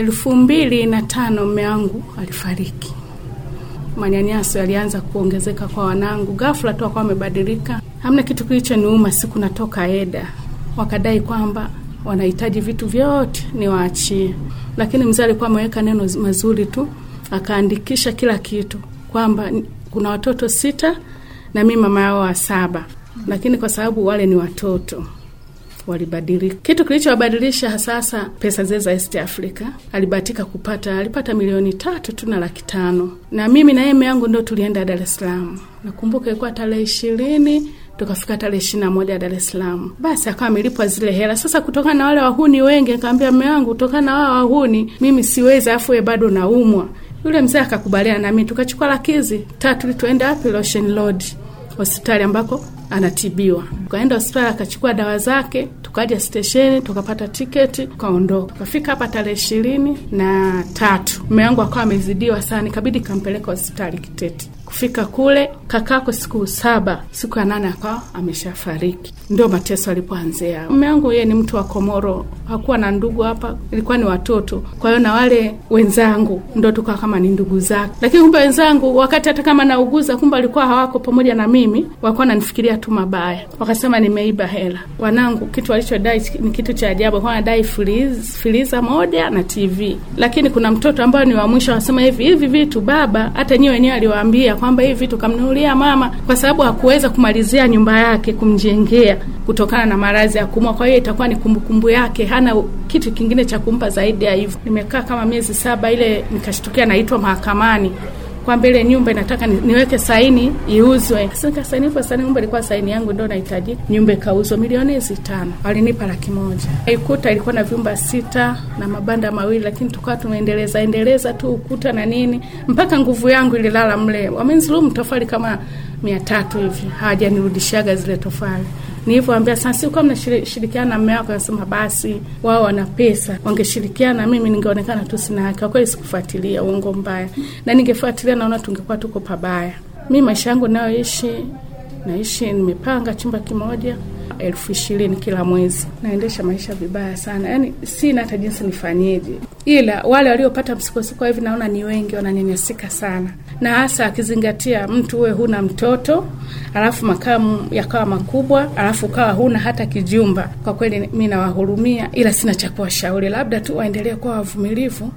elfu mbili na tano mme wangu alifariki. Manyanyaso yalianza kuongezeka kwa wanangu, ghafla tu akawa amebadilika. Hamna kitu kilichoniuma, siku natoka eda, wakadai kwamba wanahitaji vitu vyote niwaachie, lakini mzee alikuwa ameweka neno mazuri tu, akaandikisha kila kitu kwamba kuna watoto sita na mi mama yao wa saba, lakini kwa sababu wale ni watoto walibadilika. Kitu kilichowabadilisha sasa, pesa zile za East Africa alibahatika kupata, alipata milioni tatu tu na laki tano na mimi na eme yangu ndo tulienda Dar es Salaam. Nakumbuka ilikuwa tarehe ishirini tukafika tarehe ishirini na moja Dar es Salaam. Basi akawa amelipwa zile hela. Sasa kutokana na wale wahuni wengi, nikamwambia mme wangu, kutokana na wao wahuni mimi siwezi, afu ye bado naumwa. Yule mzee akakubaliana nami, tukachukua lakizi tatu tuende wapi, Ocean Road hospitali ambako anatibiwa. Tukaenda hospitali akachukua dawa zake, tukaja stesheni tukapata tiketi tukaondoka. Tukafika hapa tarehe ishirini na tatu mume wangu akawa amezidiwa sana, ikabidi kampeleka hospitali Kitete. Kufika kule kakako siku saba, siku ya nane akawa ameshafariki. Ndio mateso alipoanzia. Mume wangu yeye ni mtu wa Komoro, hakuwa na ndugu hapa, ilikuwa ni watoto. Kwa hiyo na wale wenzangu ndo tukawa kama ni ndugu zake, lakini kumbe wenzangu wakati hata kama nauguza, kumbe walikuwa hawako pamoja na mimi, walikuwa nanifikiria tu mabaya, wakasema nimeiba hela. Wanangu kitu walichodai ni kitu cha ajabu, kwa wanadai filiza moja na TV, lakini kuna mtoto ambayo ni wa mwisho, wanasema hivi hivi vitu baba, hata nyiwe wenyewe aliwaambia kwamba hivi vitu kamnunulia mama, kwa sababu hakuweza kumalizia nyumba yake kumjengea kutokana na maradhi ya kumwa. Kwa hiyo itakuwa ni kumbukumbu yake, hana kitu kingine cha kumpa zaidi ya hivyo. Nimekaa kama miezi saba, ile nikashtukia naitwa mahakamani kwamba ile nyumba inataka ni, niweke saini iuzwe. Nikasaini kwa saini, nyumba ilikuwa saini yangu ndio nahitaji, nyumba ikauzwa milioni hizi tano, walinipa laki moja. Ikuta ilikuwa na vyumba sita na mabanda mawili, lakini tukawa tumeendeleza endeleza tu ukuta na nini, mpaka nguvu yangu ililala mle. Wamenzulumu tofali kama mia tatu hivi, hawajanirudishaga zile tofali nilivyoambia sasa, si kama mnashirikiana na mume wako, anasema basi wao wana pesa, wangeshirikiana, na mimi ningeonekana tu sina haki. Kwa kweli sikufuatilia, uongo mbaya, na ningefuatilia naona tungekuwa tuko pabaya. Mi maisha yangu nayoishi, naishi nimepanga chumba kimoja elfu ishirini kila mwezi. Naendesha maisha vibaya sana, yaani sina hata jinsi nifanyeje, ila wale waliopata msukosuko hivi naona ni wengi, wananyanyasika sana, na hasa akizingatia mtu uwe huna mtoto alafu makamu yakawa makubwa, alafu ukawa huna hata kijumba. Kwa kweli mi nawahurumia, ila sina cha kuwashauri, labda tu waendelee kuwa wavumilivu